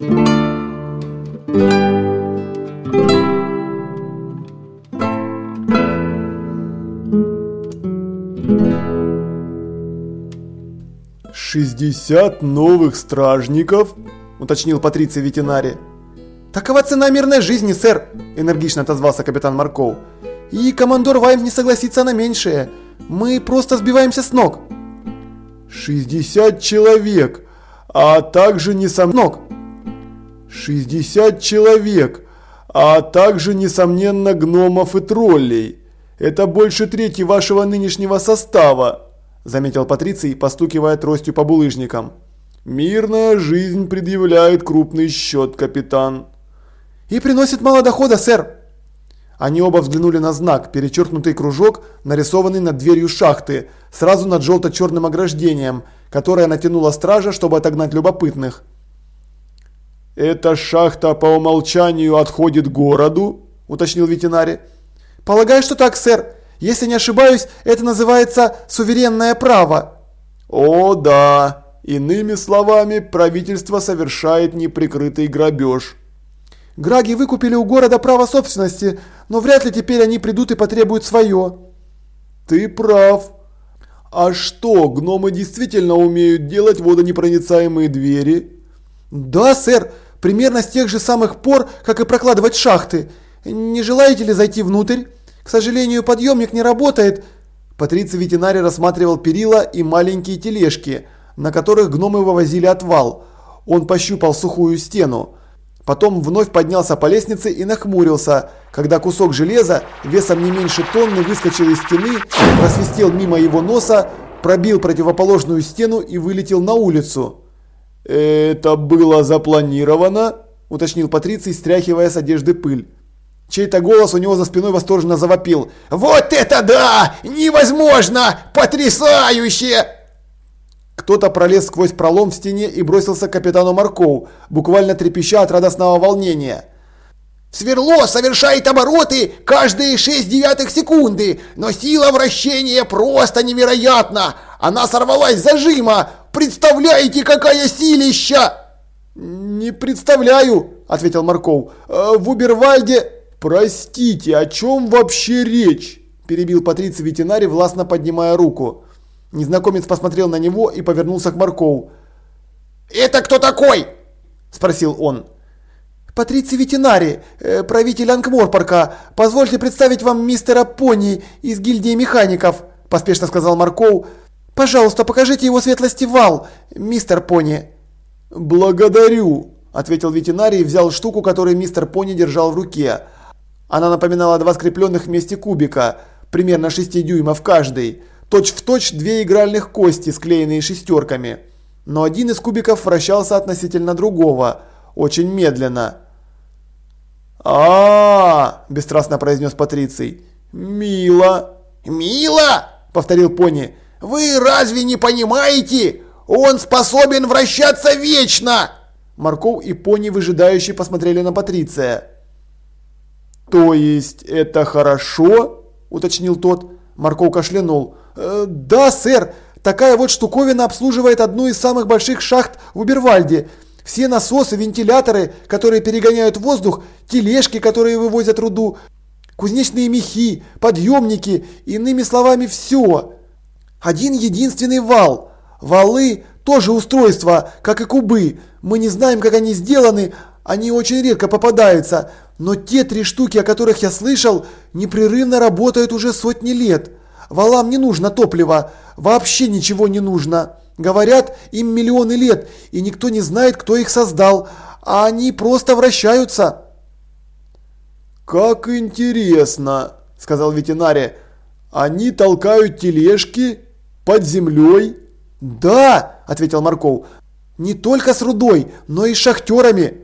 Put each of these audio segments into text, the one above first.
«Шестьдесят новых стражников?» – уточнил Патриций ветеринари. «Такова цена мирной жизни, сэр!» – энергично отозвался капитан Марков. «И командор Вайм не согласится на меньшее. Мы просто сбиваемся с ног». «Шестьдесят человек, а также не со ног». «Шестьдесят человек, а также, несомненно, гномов и троллей. Это больше трети вашего нынешнего состава», – заметил Патриций, постукивая тростью по булыжникам. «Мирная жизнь предъявляет крупный счет, капитан». «И приносит мало дохода, сэр». Они оба взглянули на знак, перечеркнутый кружок, нарисованный над дверью шахты, сразу над желто-черным ограждением, которое натянула стража, чтобы отогнать любопытных. «Эта шахта по умолчанию отходит городу?» – уточнил ветеринарий. «Полагаю, что так, сэр. Если не ошибаюсь, это называется суверенное право». «О, да. Иными словами, правительство совершает неприкрытый грабеж». Граги выкупили у города право собственности, но вряд ли теперь они придут и потребуют свое. Ты прав. А что, гномы действительно умеют делать водонепроницаемые двери? Да, сэр, примерно с тех же самых пор, как и прокладывать шахты. Не желаете ли зайти внутрь? К сожалению, подъемник не работает. Патриций ветеринарий рассматривал перила и маленькие тележки, на которых гномы вывозили отвал. Он пощупал сухую стену. Потом вновь поднялся по лестнице и нахмурился, когда кусок железа весом не меньше тонны выскочил из стены, просвистел мимо его носа, пробил противоположную стену и вылетел на улицу. «Это было запланировано?» – уточнил Патриций, стряхивая с одежды пыль. Чей-то голос у него за спиной восторженно завопил. «Вот это да! Невозможно! Потрясающе!» Кто-то пролез сквозь пролом в стене и бросился к капитану Маркову, буквально трепеща от радостного волнения. Сверло совершает обороты каждые 6 девятых секунды, но сила вращения просто невероятна. Она сорвалась с зажима. Представляете, какая силища? Не представляю, ответил Марков. «Э, в Убервальде... Простите, о чем вообще речь? Перебил Патриций ветеринарий, властно поднимая руку. Незнакомец посмотрел на него и повернулся к Маркову. «Это кто такой?» – спросил он. «Патриций ветеринарий, э, правитель Ангморпарка. Позвольте представить вам мистера Пони из гильдии механиков», – поспешно сказал Марков. «Пожалуйста, покажите его светлости вал, мистер Пони». «Благодарю», – ответил ветеринарий и взял штуку, которую мистер Пони держал в руке. Она напоминала два скрепленных вместе кубика, примерно 6 дюймов каждый. Точь-в-точь точь две игральных кости, склеенные шестерками. Но один из кубиков вращался относительно другого, очень медленно. а, -а, -а бесстрастно произнес Патриций. «Мило!» «Мило?» – повторил Пони. «Вы разве не понимаете? Он способен вращаться вечно!» Марков и Пони выжидающие посмотрели на Патриция. «То есть это хорошо?» – уточнил тот. Марков кашлянул. «Э, «Да, сэр, такая вот штуковина обслуживает одну из самых больших шахт в Убервальде. Все насосы, вентиляторы, которые перегоняют воздух, тележки, которые вывозят руду, кузнечные мехи, подъемники, иными словами все. Один единственный вал. Валы тоже устройства, как и кубы. Мы не знаем, как они сделаны, они очень редко попадаются, но те три штуки, о которых я слышал, непрерывно работают уже сотни лет. Валам не нужно топливо, вообще ничего не нужно. Говорят, им миллионы лет, и никто не знает, кто их создал, а они просто вращаются. «Как интересно», – сказал ветеринарий. «Они толкают тележки под землей?» «Да», – ответил Марков. «Не только с рудой, но и с шахтерами».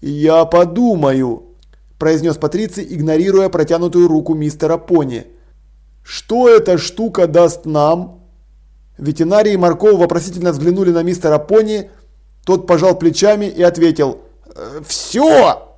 «Я подумаю», – произнес Патриций, игнорируя протянутую руку мистера Пони. Что эта штука даст нам? Ветеринарий и Марков вопросительно взглянули на мистера Пони. Тот пожал плечами и ответил. «Все!»